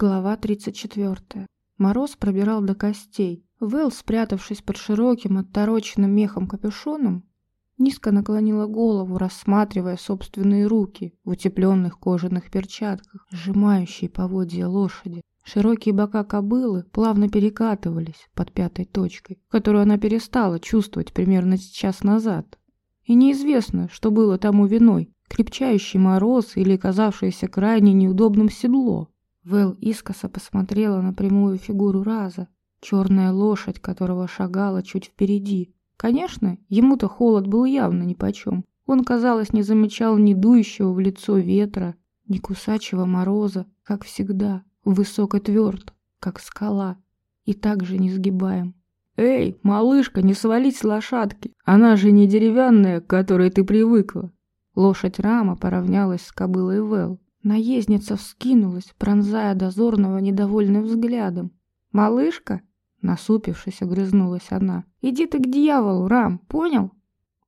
Глава 34. Мороз пробирал до костей. Вэл, спрятавшись под широким, оттороченным мехом капюшоном, низко наклонила голову, рассматривая собственные руки в утепленных кожаных перчатках, сжимающие поводья лошади. Широкие бока кобылы плавно перекатывались под пятой точкой, которую она перестала чувствовать примерно час назад. И неизвестно, что было тому виной – крепчающий мороз или казавшееся крайне неудобным седло. Вэл искоса посмотрела на прямую фигуру Раза, черная лошадь которого шагала чуть впереди. Конечно, ему-то холод был явно нипочем. Он, казалось, не замечал ни дующего в лицо ветра, ни кусачего мороза, как всегда, высоко тверд, как скала, и также несгибаем. «Эй, малышка, не свалить с лошадки! Она же не деревянная, к которой ты привыкла!» Лошадь Рама поравнялась с кобылой Вэл. Наездница вскинулась, пронзая дозорного недовольным взглядом. «Малышка?» — насупившись, огрызнулась она. «Иди ты к дьяволу, Рам, понял?»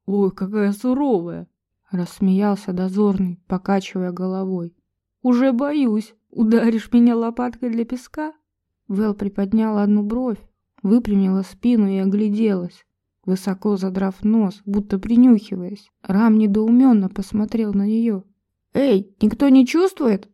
«Ой, какая суровая!» — рассмеялся дозорный, покачивая головой. «Уже боюсь. Ударишь меня лопаткой для песка?» Вэл приподняла одну бровь, выпрямила спину и огляделась, высоко задрав нос, будто принюхиваясь. Рам недоуменно посмотрел на нее. «Эй, никто не чувствует?»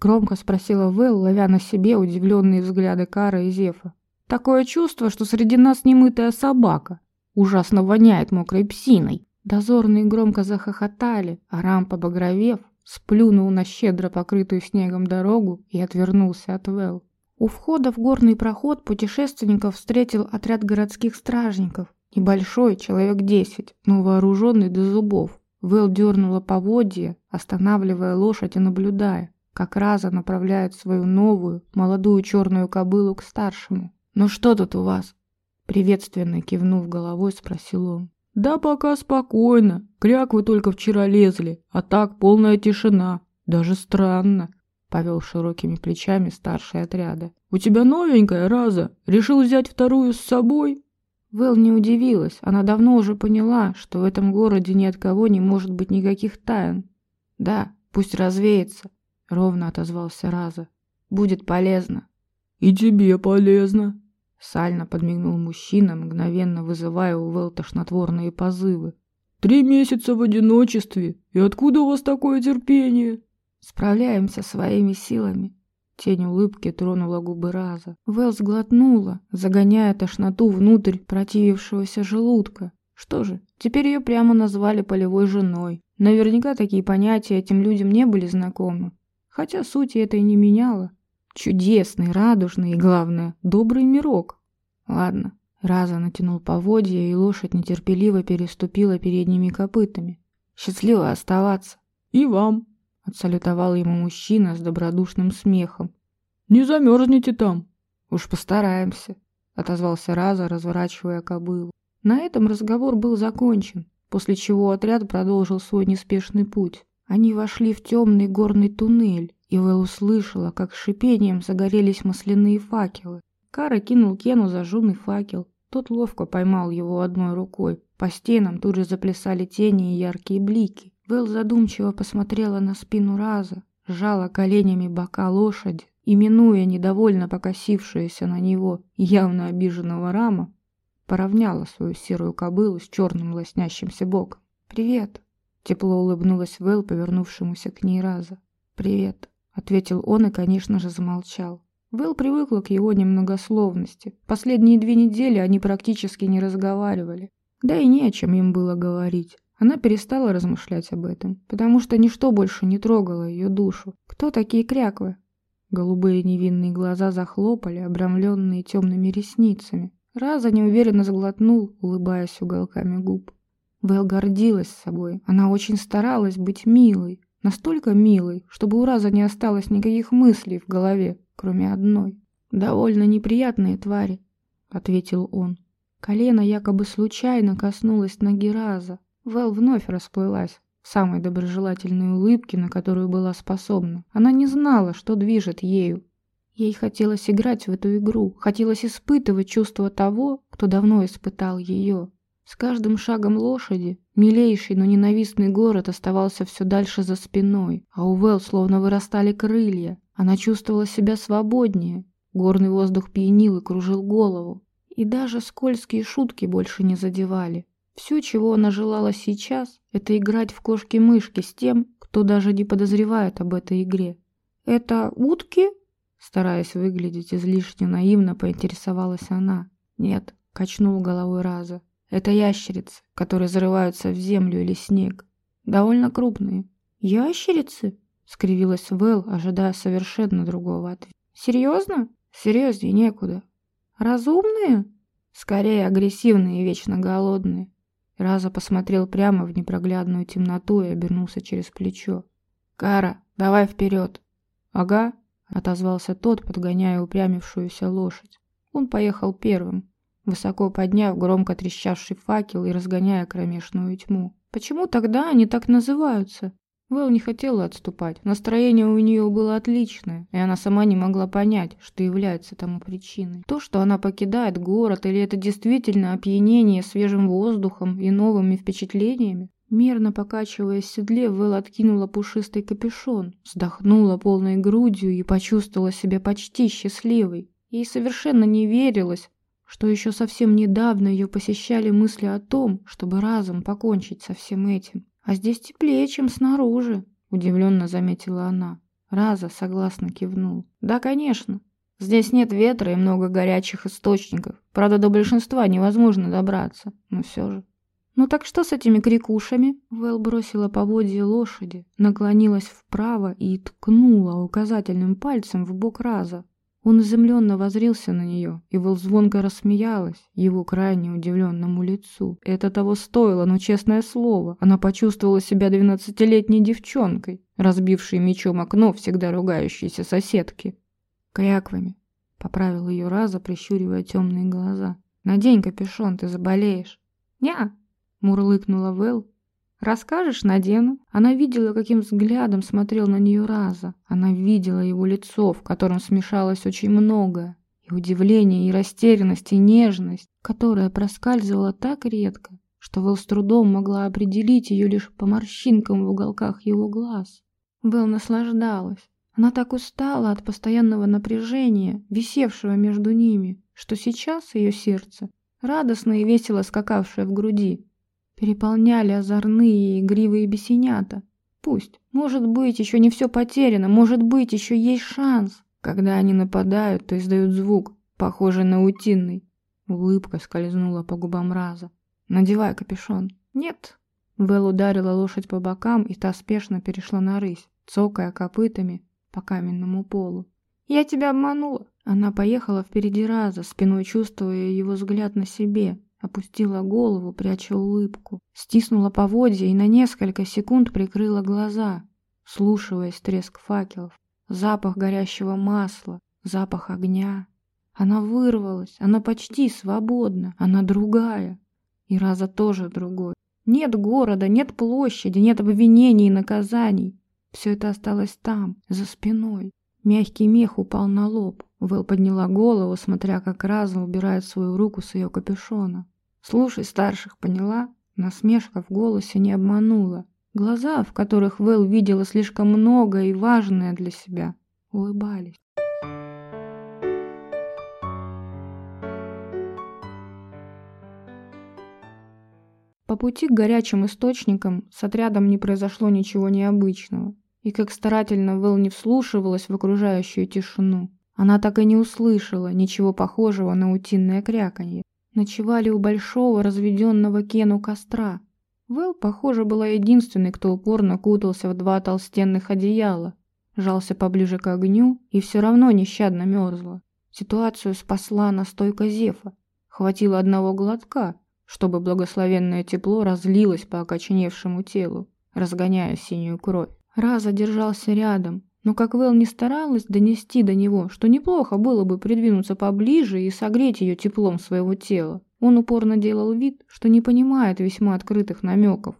Громко спросила Вэл, ловя на себе удивленные взгляды Кара и Зефа. «Такое чувство, что среди нас немытая собака. Ужасно воняет мокрой псиной». Дозорные громко захохотали, а Рам, побагровев, сплюнул на щедро покрытую снегом дорогу и отвернулся от Вэл. У входа в горный проход путешественников встретил отряд городских стражников. Небольшой, человек десять, но вооруженный до зубов. Вэл дернула поводья, останавливая лошадь и наблюдая, как Раза направляет свою новую, молодую черную кобылу к старшему. «Ну что тут у вас?» Приветственно кивнув головой, спросил он. «Да пока спокойно. Кряквы только вчера лезли, а так полная тишина. Даже странно», — повел широкими плечами старший отряда. «У тебя новенькая, Раза? Решил взять вторую с собой?» Вэл не удивилась, она давно уже поняла, что в этом городе ни от кого не может быть никаких тайн. «Да, пусть развеется», — ровно отозвался Раза. «Будет полезно». «И тебе полезно», — сально подмигнул мужчина, мгновенно вызывая у Вэл тошнотворные позывы. «Три месяца в одиночестве, и откуда у вас такое терпение?» «Справляемся своими силами», Тень улыбки тронула губы Раза. Вэл сглотнула, загоняя тошноту внутрь противившегося желудка. Что же, теперь ее прямо назвали полевой женой. Наверняка такие понятия этим людям не были знакомы. Хотя сути это и не меняло. Чудесный, радужный и, главное, добрый мирок. Ладно. Раза натянул поводья, и лошадь нетерпеливо переступила передними копытами. Счастливо оставаться. И вам. Отсалютовал ему мужчина с добродушным смехом. «Не замерзнете там!» «Уж постараемся», — отозвался Раза, разворачивая кобылу. На этом разговор был закончен, после чего отряд продолжил свой неспешный путь. Они вошли в темный горный туннель, и Вэл услышала, как шипением загорелись масляные факелы. Кара кинул Кену зажженный факел. Тот ловко поймал его одной рукой. По стенам тут же заплясали тени и яркие блики. Вэл задумчиво посмотрела на спину Раза, сжала коленями бока лошади и, минуя недовольно покосившуюся на него явно обиженного рама, поравняла свою серую кобылу с черным лоснящимся боком. «Привет!» — тепло улыбнулась Вэл, повернувшемуся к ней Раза. «Привет!» — ответил он и, конечно же, замолчал. Вэл привыкла к его немногословности. Последние две недели они практически не разговаривали. Да и не о чем им было говорить. Она перестала размышлять об этом, потому что ничто больше не трогало ее душу. Кто такие кряквы? Голубые невинные глаза захлопали, обрамленные темными ресницами. Раза неуверенно сглотнул, улыбаясь уголками губ. Вэл гордилась собой. Она очень старалась быть милой. Настолько милой, чтобы у Раза не осталось никаких мыслей в голове, кроме одной. «Довольно неприятные твари», — ответил он. Колено якобы случайно коснулось ноги Раза, Вэл вновь расплылась в самой доброжелательной улыбке, на которую была способна. Она не знала, что движет ею. Ей хотелось играть в эту игру, хотелось испытывать чувство того, кто давно испытал ее. С каждым шагом лошади Милейший, но ненавистный город оставался все дальше за спиной, а у Вэл словно вырастали крылья. Она чувствовала себя свободнее. Горный воздух пьянил и кружил голову. И даже скользкие шутки больше не задевали. Все, чего она желала сейчас, это играть в кошки-мышки с тем, кто даже не подозревает об этой игре. «Это утки?» Стараясь выглядеть излишне наивно, поинтересовалась она. «Нет», — качнул головой Раза. «Это ящерицы, которые зарываются в землю или снег. Довольно крупные». «Ящерицы?» — скривилась Вэл, ожидая совершенно другого ответа. «Серьезно?» «Серьезнее некуда». «Разумные?» «Скорее агрессивные и вечно голодные». Раза посмотрел прямо в непроглядную темноту и обернулся через плечо. «Кара, давай вперед!» «Ага», — отозвался тот, подгоняя упрямившуюся лошадь. Он поехал первым, высоко подняв громко трещавший факел и разгоняя кромешную тьму. «Почему тогда они так называются?» Вэл не хотела отступать. Настроение у нее было отличное, и она сама не могла понять, что является тому причиной. То, что она покидает город, или это действительно опьянение свежим воздухом и новыми впечатлениями? Мерно покачиваясь в седле, Вэл откинула пушистый капюшон, вздохнула полной грудью и почувствовала себя почти счастливой. Ей совершенно не верилось, что еще совсем недавно ее посещали мысли о том, чтобы разом покончить со всем этим. «А здесь теплее, чем снаружи», — удивленно заметила она. Раза согласно кивнул. «Да, конечно. Здесь нет ветра и много горячих источников. Правда, до большинства невозможно добраться, но все же». «Ну так что с этими крикушами?» Вэл бросила поводья лошади, наклонилась вправо и ткнула указательным пальцем в бок Раза. Он изумленно возрился на нее, и Вэл звонко рассмеялась его крайне удивленному лицу. Это того стоило, но честное слово, она почувствовала себя двенадцатилетней девчонкой, разбившей мечом окно всегда ругающейся соседки. «Кряквами», — поправил ее Раза, прищуривая темные глаза. «Надень капюшон, ты заболеешь». «Ня», — мурлыкнула Вэл, «Расскажешь, надену». Она видела, каким взглядом смотрел на нее Раза. Она видела его лицо, в котором смешалось очень многое. И удивление, и растерянность, и нежность, которая проскальзывала так редко, что Вэл с трудом могла определить ее лишь по морщинкам в уголках его глаз. Вэл наслаждалась. Она так устала от постоянного напряжения, висевшего между ними, что сейчас ее сердце, радостно и весело скакавшее в груди, переполняли озорные и игривые бесенята. Пусть, может быть, еще не все потеряно, может быть, еще есть шанс. Когда они нападают, то издают звук, похожий на утиный. Улыбка скользнула по губам Раза. «Надевай капюшон». «Нет». Вэл ударила лошадь по бокам, и та спешно перешла на рысь, цокая копытами по каменному полу. «Я тебя обманула». Она поехала впереди Раза, спиной чувствуя его взгляд на себе, Опустила голову, пряча улыбку. Стиснула поводья и на несколько секунд прикрыла глаза, слушаясь треск факелов. Запах горящего масла, запах огня. Она вырвалась, она почти свободна, она другая. И Раза тоже другой. Нет города, нет площади, нет обвинений и наказаний. Все это осталось там, за спиной. Мягкий мех упал на лоб. Вэл подняла голову, смотря, как Раза убирает свою руку с ее капюшона. Слушай старших, поняла? Насмешка в голосе не обманула. Глаза, в которых Вэл видела слишком много и важное для себя, улыбались. По пути к горячим источникам с отрядом не произошло ничего необычного. И как старательно Вэл не вслушивалась в окружающую тишину, она так и не услышала ничего похожего на утиное кряканье ночевали у большого разведенного Кену костра. Вэл, похоже, была единственной, кто упорно кутался в два толстенных одеяла, жался поближе к огню и все равно нещадно мерзла. Ситуацию спасла настойка Зефа. Хватило одного глотка, чтобы благословенное тепло разлилось по окоченевшему телу, разгоняя синюю кровь. Раза держался рядом, но как Вэл не старалась донести до него, что неплохо было бы придвинуться поближе и согреть ее теплом своего тела, он упорно делал вид, что не понимает весьма открытых намеков.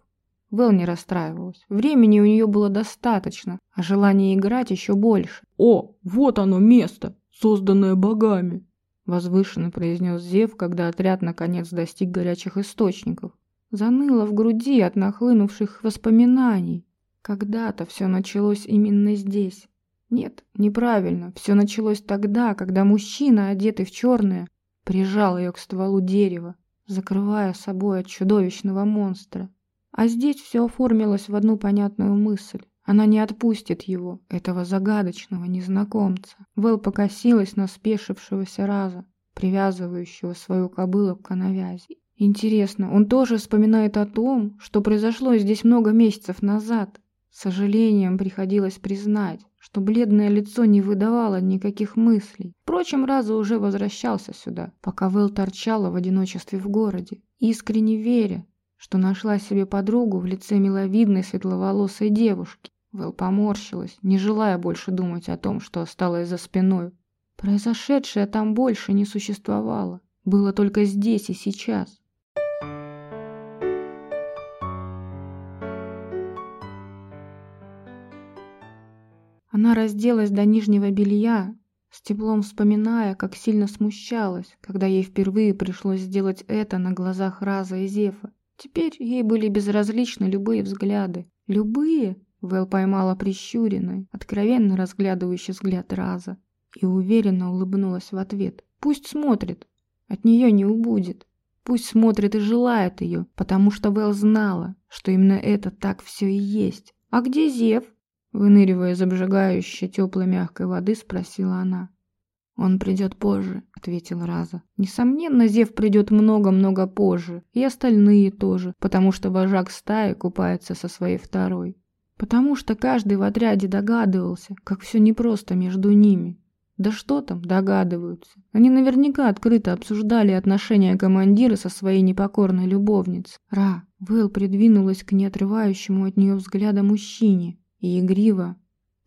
Вэл не расстраивалась. Времени у нее было достаточно, а желание играть еще больше. «О, вот оно место, созданное богами!» Возвышенно произнес Зев, когда отряд наконец достиг горячих источников. Заныло в груди от нахлынувших воспоминаний. Когда-то все началось именно здесь. Нет, неправильно. Все началось тогда, когда мужчина, одетый в черное, прижал ее к стволу дерева, закрывая собой от чудовищного монстра. А здесь все оформилось в одну понятную мысль. Она не отпустит его, этого загадочного незнакомца. Вэл покосилась на спешившегося раза, привязывающего свою кобылу к канавязи. Интересно, он тоже вспоминает о том, что произошло здесь много месяцев назад. С сожалением приходилось признать, что бледное лицо не выдавало никаких мыслей. Впрочем, Раза уже возвращался сюда, пока Вэл торчала в одиночестве в городе, искренне веря, что нашла себе подругу в лице миловидной светловолосой девушки. Вэл поморщилась, не желая больше думать о том, что осталось за спиной. Произошедшее там больше не существовало. Было только здесь и сейчас. Разделась до нижнего белья, с теплом вспоминая, как сильно смущалась, когда ей впервые пришлось сделать это на глазах Раза и Зефа. Теперь ей были безразличны любые взгляды. Любые? Вэл поймала прищуренный, откровенно разглядывающий взгляд Раза и уверенно улыбнулась в ответ. Пусть смотрит, от нее не убудет. Пусть смотрит и желает ее, потому что Вэл знала, что именно это так все и есть. «А где Зев?» Выныривая из обжигающей теплой мягкой воды, спросила она. «Он придет позже», — ответил Раза. «Несомненно, Зев придет много-много позже, и остальные тоже, потому что вожак стаи купается со своей второй. Потому что каждый в отряде догадывался, как все непросто между ними. Да что там, догадываются. Они наверняка открыто обсуждали отношения командира со своей непокорной любовницей. Ра, Вэл придвинулась к неотрывающему от нее взгляда мужчине, игриво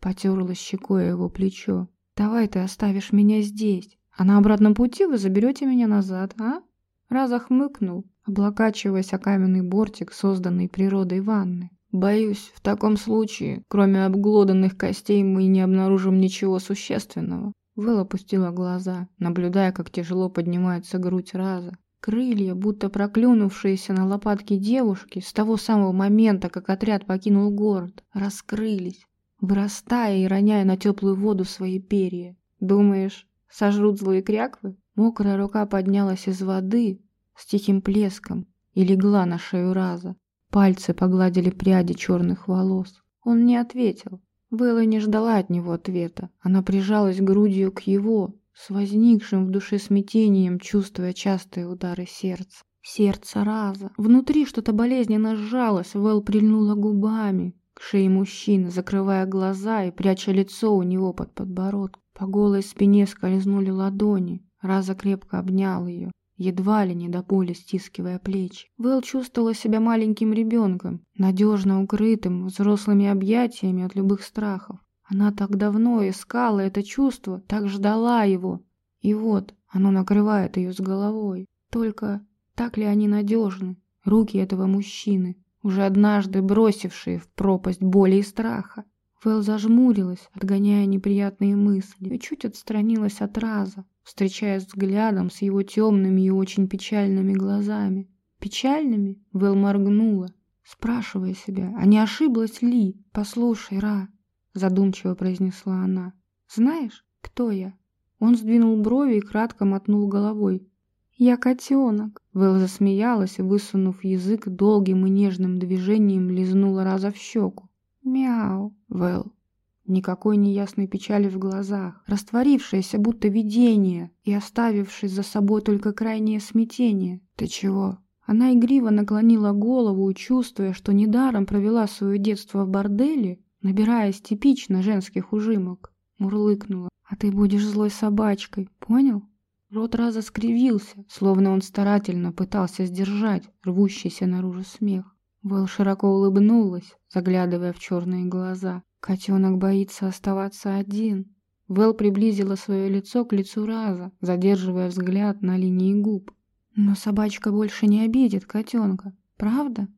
потерла щекой его плечо. «Давай ты оставишь меня здесь, а на обратном пути вы заберете меня назад, а?» Раза хмыкнул, облокачиваясь о каменный бортик, созданный природой ванны. «Боюсь, в таком случае, кроме обглоданных костей, мы не обнаружим ничего существенного». Вэл опустила глаза, наблюдая, как тяжело поднимается грудь Раза. Крылья, будто проклюнувшиеся на лопатки девушки, с того самого момента, как отряд покинул город, раскрылись, вырастая и роняя на теплую воду свои перья. Думаешь, сожрут злые кряквы? Мокрая рука поднялась из воды с тихим плеском и легла на шею Раза. Пальцы погладили пряди черных волос. Он не ответил. Вэлла не ждала от него ответа. Она прижалась грудью к его, с возникшим в душе смятением, чувствуя частые удары сердца. Сердце раза. Внутри что-то болезненно сжалось, Вэл прильнула губами к шее мужчины, закрывая глаза и пряча лицо у него под подбородком. По голой спине скользнули ладони. Раза крепко обнял ее, едва ли не до боли стискивая плечи. Вэл чувствовала себя маленьким ребенком, надежно укрытым взрослыми объятиями от любых страхов. Она так давно искала это чувство, так ждала его. И вот оно накрывает ее с головой. Только так ли они надежны, руки этого мужчины, уже однажды бросившие в пропасть боли и страха? Вэл зажмурилась, отгоняя неприятные мысли, и чуть отстранилась от Раза, встречаясь взглядом с его темными и очень печальными глазами. Печальными? Вэл моргнула, спрашивая себя, а не ошиблась ли? «Послушай, Ра, задумчиво произнесла она. «Знаешь, кто я?» Он сдвинул брови и кратко мотнул головой. «Я котенок!» Вэл засмеялась, высунув язык долгим и нежным движением лизнула раза в щеку. «Мяу!» Вэл. Никакой неясной печали в глазах, растворившееся будто видение и оставившись за собой только крайнее смятение. «Ты чего?» Она игриво наклонила голову, чувствуя, что недаром провела свое детство в борделе набираясь типично женских ужимок. Мурлыкнула. «А ты будешь злой собачкой, понял?» Рот раза скривился, словно он старательно пытался сдержать рвущийся наружу смех. Вэл широко улыбнулась, заглядывая в черные глаза. Котенок боится оставаться один. Вэл приблизила свое лицо к лицу Раза, задерживая взгляд на линии губ. «Но собачка больше не обидит котенка, правда?»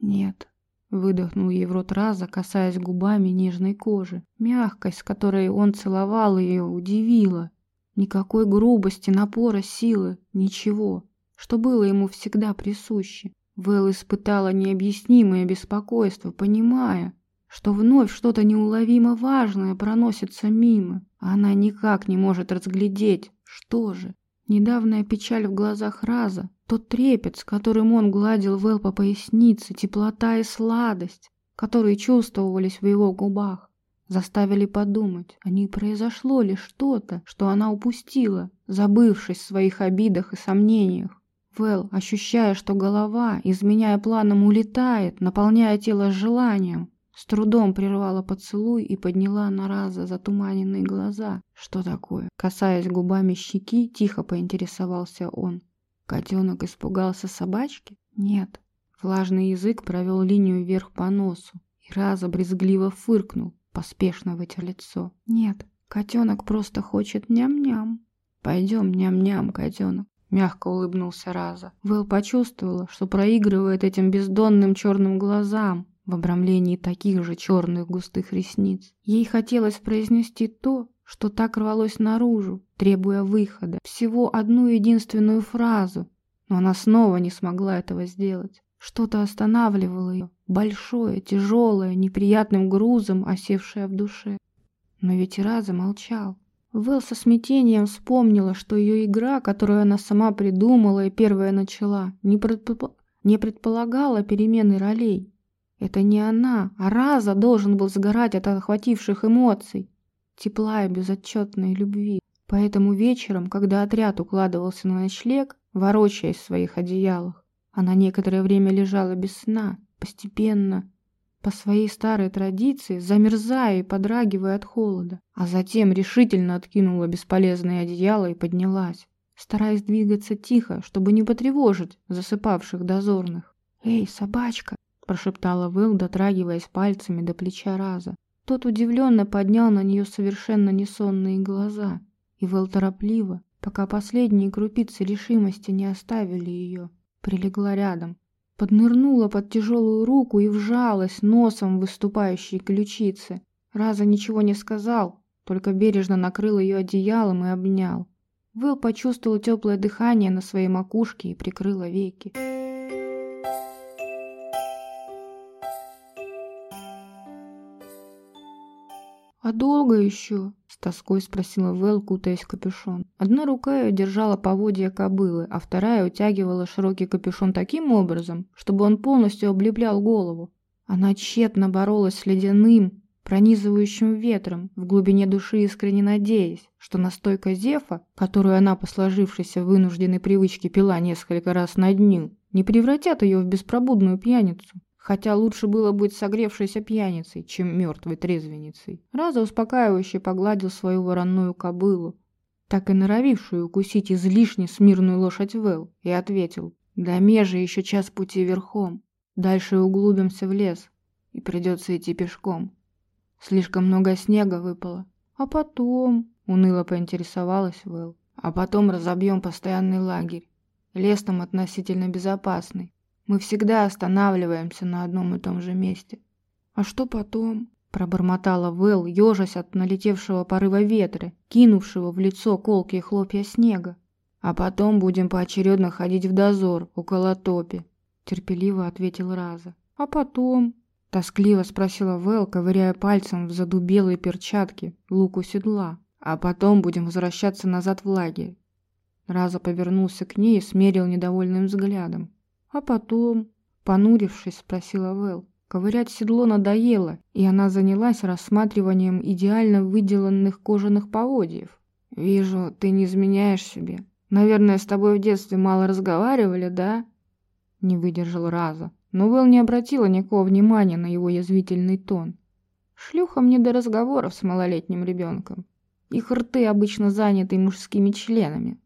«Нет», Выдохнул ей в рот раза, касаясь губами нежной кожи. Мягкость, с которой он целовал ее, удивила. Никакой грубости, напора, силы, ничего, что было ему всегда присуще. Вэл испытала необъяснимое беспокойство, понимая, что вновь что-то неуловимо важное проносится мимо, она никак не может разглядеть, что же. Недавняя печаль в глазах Раза, тот трепет, с которым он гладил Вэл по пояснице, теплота и сладость, которые чувствовались в его губах, заставили подумать, а не произошло ли что-то, что она упустила, забывшись в своих обидах и сомнениях. Вэл, ощущая, что голова, изменяя планам, улетает, наполняя тело желанием, с трудом прервала поцелуй и подняла на раза затуманенные глаза. Что такое? Касаясь губами щеки, тихо поинтересовался он. Котенок испугался собачки? Нет. Влажный язык провел линию вверх по носу, и раза брезгливо фыркнул, поспешно вытер лицо. Нет, котенок просто хочет ням-ням. Пойдем ням-ням, котенок. Мягко улыбнулся Раза. Вэл почувствовала, что проигрывает этим бездонным черным глазам, в обрамлении таких же черных густых ресниц. Ей хотелось произнести то, что так рвалось наружу, требуя выхода, всего одну единственную фразу, но она снова не смогла этого сделать. Что-то останавливало ее, большое, тяжелое, неприятным грузом, осевшее в душе. Но ведь Раза молчал. Вэл со смятением вспомнила, что ее игра, которую она сама придумала и первая начала, не, предпо... не предполагала перемены ролей. Это не она, а Раза должен был сгорать от охвативших эмоций, тепла и безотчетной любви. Поэтому вечером, когда отряд укладывался на ночлег, ворочаясь в своих одеялах, она некоторое время лежала без сна, постепенно, по своей старой традиции, замерзая и подрагивая от холода, а затем решительно откинула бесполезное одеяло и поднялась, стараясь двигаться тихо, чтобы не потревожить засыпавших дозорных. «Эй, собачка!» Прошептала Вэл, дотрагиваясь пальцами до плеча Раза. Тот удивленно поднял на нее совершенно несонные глаза, и Вэл торопливо, пока последние крупицы решимости не оставили ее, прилегла рядом, поднырнула под тяжелую руку и вжалась носом в выступающие ключицы. Раза ничего не сказал, только бережно накрыл ее одеялом и обнял. Вэл почувствовал теплое дыхание на своей макушке и прикрыла веки. «А долго еще?» — с тоской спросила Вэл, кутаясь в капюшон. Одна рука ее держала поводья кобылы, а вторая утягивала широкий капюшон таким образом, чтобы он полностью облеплял голову. Она тщетно боролась с ледяным, пронизывающим ветром, в глубине души искренне надеясь, что настойка Зефа, которую она по сложившейся вынужденной привычке пила несколько раз на дню, не превратят ее в беспробудную пьяницу хотя лучше было быть согревшейся пьяницей, чем мертвой трезвенницей. Раза успокаивающе погладил свою воронную кобылу, так и норовившую укусить излишне смирную лошадь Вэл, и ответил, «До межи еще час пути верхом, дальше углубимся в лес, и придется идти пешком. Слишком много снега выпало. А потом, уныло поинтересовалась Вэл, а потом разобьем постоянный лагерь. Лес там относительно безопасный, мы всегда останавливаемся на одном и том же месте. А что потом? Пробормотала Вэл, ежась от налетевшего порыва ветра, кинувшего в лицо колкие хлопья снега. А потом будем поочередно ходить в дозор около топи, терпеливо ответил Раза. А потом? Тоскливо спросила Вэл, ковыряя пальцем в задубелой перчатке луку седла. А потом будем возвращаться назад в лагерь. Раза повернулся к ней и смерил недовольным взглядом. А потом, понурившись, спросила Вэл. Ковырять седло надоело, и она занялась рассматриванием идеально выделанных кожаных поводьев. «Вижу, ты не изменяешь себе. Наверное, с тобой в детстве мало разговаривали, да?» Не выдержал Раза, но Вэл не обратила никакого внимания на его язвительный тон. «Шлюха мне до разговоров с малолетним ребенком. Их рты обычно заняты мужскими членами»,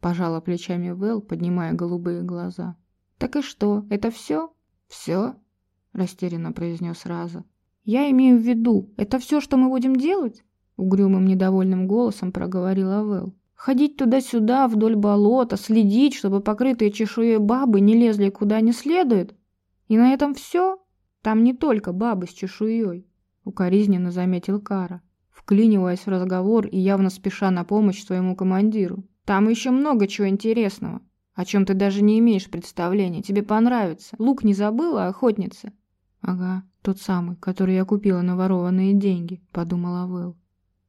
пожала плечами Вэл, поднимая голубые глаза. «Так и что, это все?» «Все?» – растерянно произнес Раза. «Я имею в виду, это все, что мы будем делать?» Угрюмым недовольным голосом проговорила Вэл. «Ходить туда-сюда вдоль болота, следить, чтобы покрытые чешуей бабы не лезли куда не следует? И на этом все? Там не только бабы с чешуей», – укоризненно заметил Кара, вклиниваясь в разговор и явно спеша на помощь своему командиру. «Там еще много чего интересного. О чем ты даже не имеешь представления. Тебе понравится. Лук не забыла, охотница?» «Ага, тот самый, который я купила на ворованные деньги», — подумала Вэл.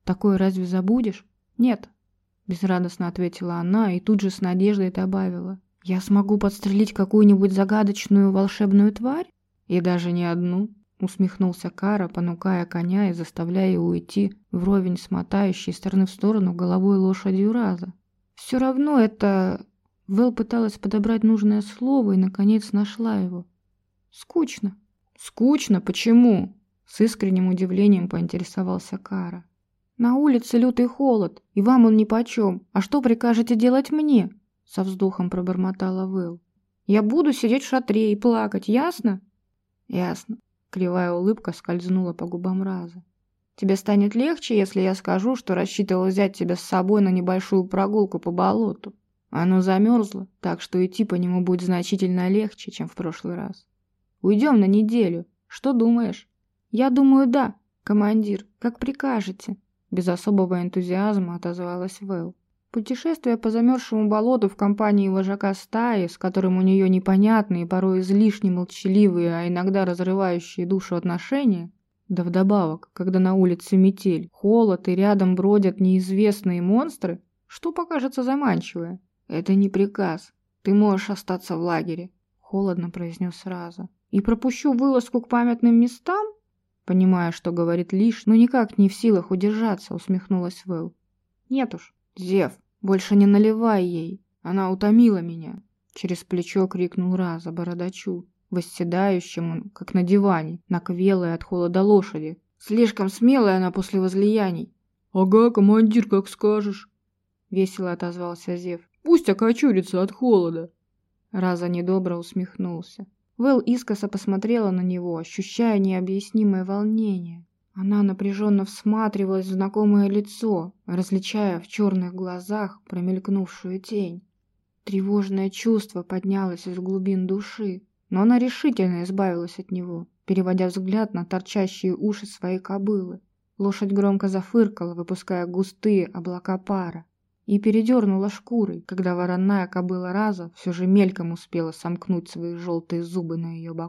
«Такое разве забудешь?» «Нет», — безрадостно ответила она и тут же с надеждой добавила. «Я смогу подстрелить какую-нибудь загадочную волшебную тварь?» «И даже не одну», — усмехнулся Кара, понукая коня и заставляя его уйти вровень с мотающей стороны в сторону головой лошадью раза. «Все равно это...» Вэл пыталась подобрать нужное слово и, наконец, нашла его. «Скучно». «Скучно? Почему?» С искренним удивлением поинтересовался Кара. «На улице лютый холод, и вам он нипочем. А что прикажете делать мне?» Со вздохом пробормотала Вэл. «Я буду сидеть в шатре и плакать, ясно?» «Ясно». Кривая улыбка скользнула по губам Раза. «Тебе станет легче, если я скажу, что рассчитывал взять тебя с собой на небольшую прогулку по болоту. Оно замерзло, так что идти по нему будет значительно легче, чем в прошлый раз. Уйдем на неделю. Что думаешь?» «Я думаю, да, командир, как прикажете». Без особого энтузиазма отозвалась Вэл. Путешествие по замерзшему болоту в компании вожака стаи, с которым у нее непонятные, порой излишне молчаливые, а иногда разрывающие душу отношения, да вдобавок, когда на улице метель, холод и рядом бродят неизвестные монстры, что покажется заманчивое? Это не приказ. Ты можешь остаться в лагере, холодно произнес сразу. И пропущу вылазку к памятным местам? Понимая, что говорит лишь, но никак не в силах удержаться, усмехнулась Вэл. Нет уж, Зев, больше не наливай ей. Она утомила меня. Через плечо крикнул Раза бородачу, восседающему, как на диване, на квелой от холода лошади. Слишком смелая она после возлияний. «Ага, командир, как скажешь», — весело отозвался Зев. «Пусть окочурится от холода». Раза недобро усмехнулся. Вэл искоса посмотрела на него, ощущая необъяснимое волнение. Она напряженно всматривалась в знакомое лицо, различая в черных глазах промелькнувшую тень. Тревожное чувство поднялось из глубин души, но она решительно избавилась от него, переводя взгляд на торчащие уши своей кобылы. Лошадь громко зафыркала, выпуская густые облака пара и передернула шкурой, когда вороная кобыла раза все же мельком успела сомкнуть свои желтые зубы на ее боку.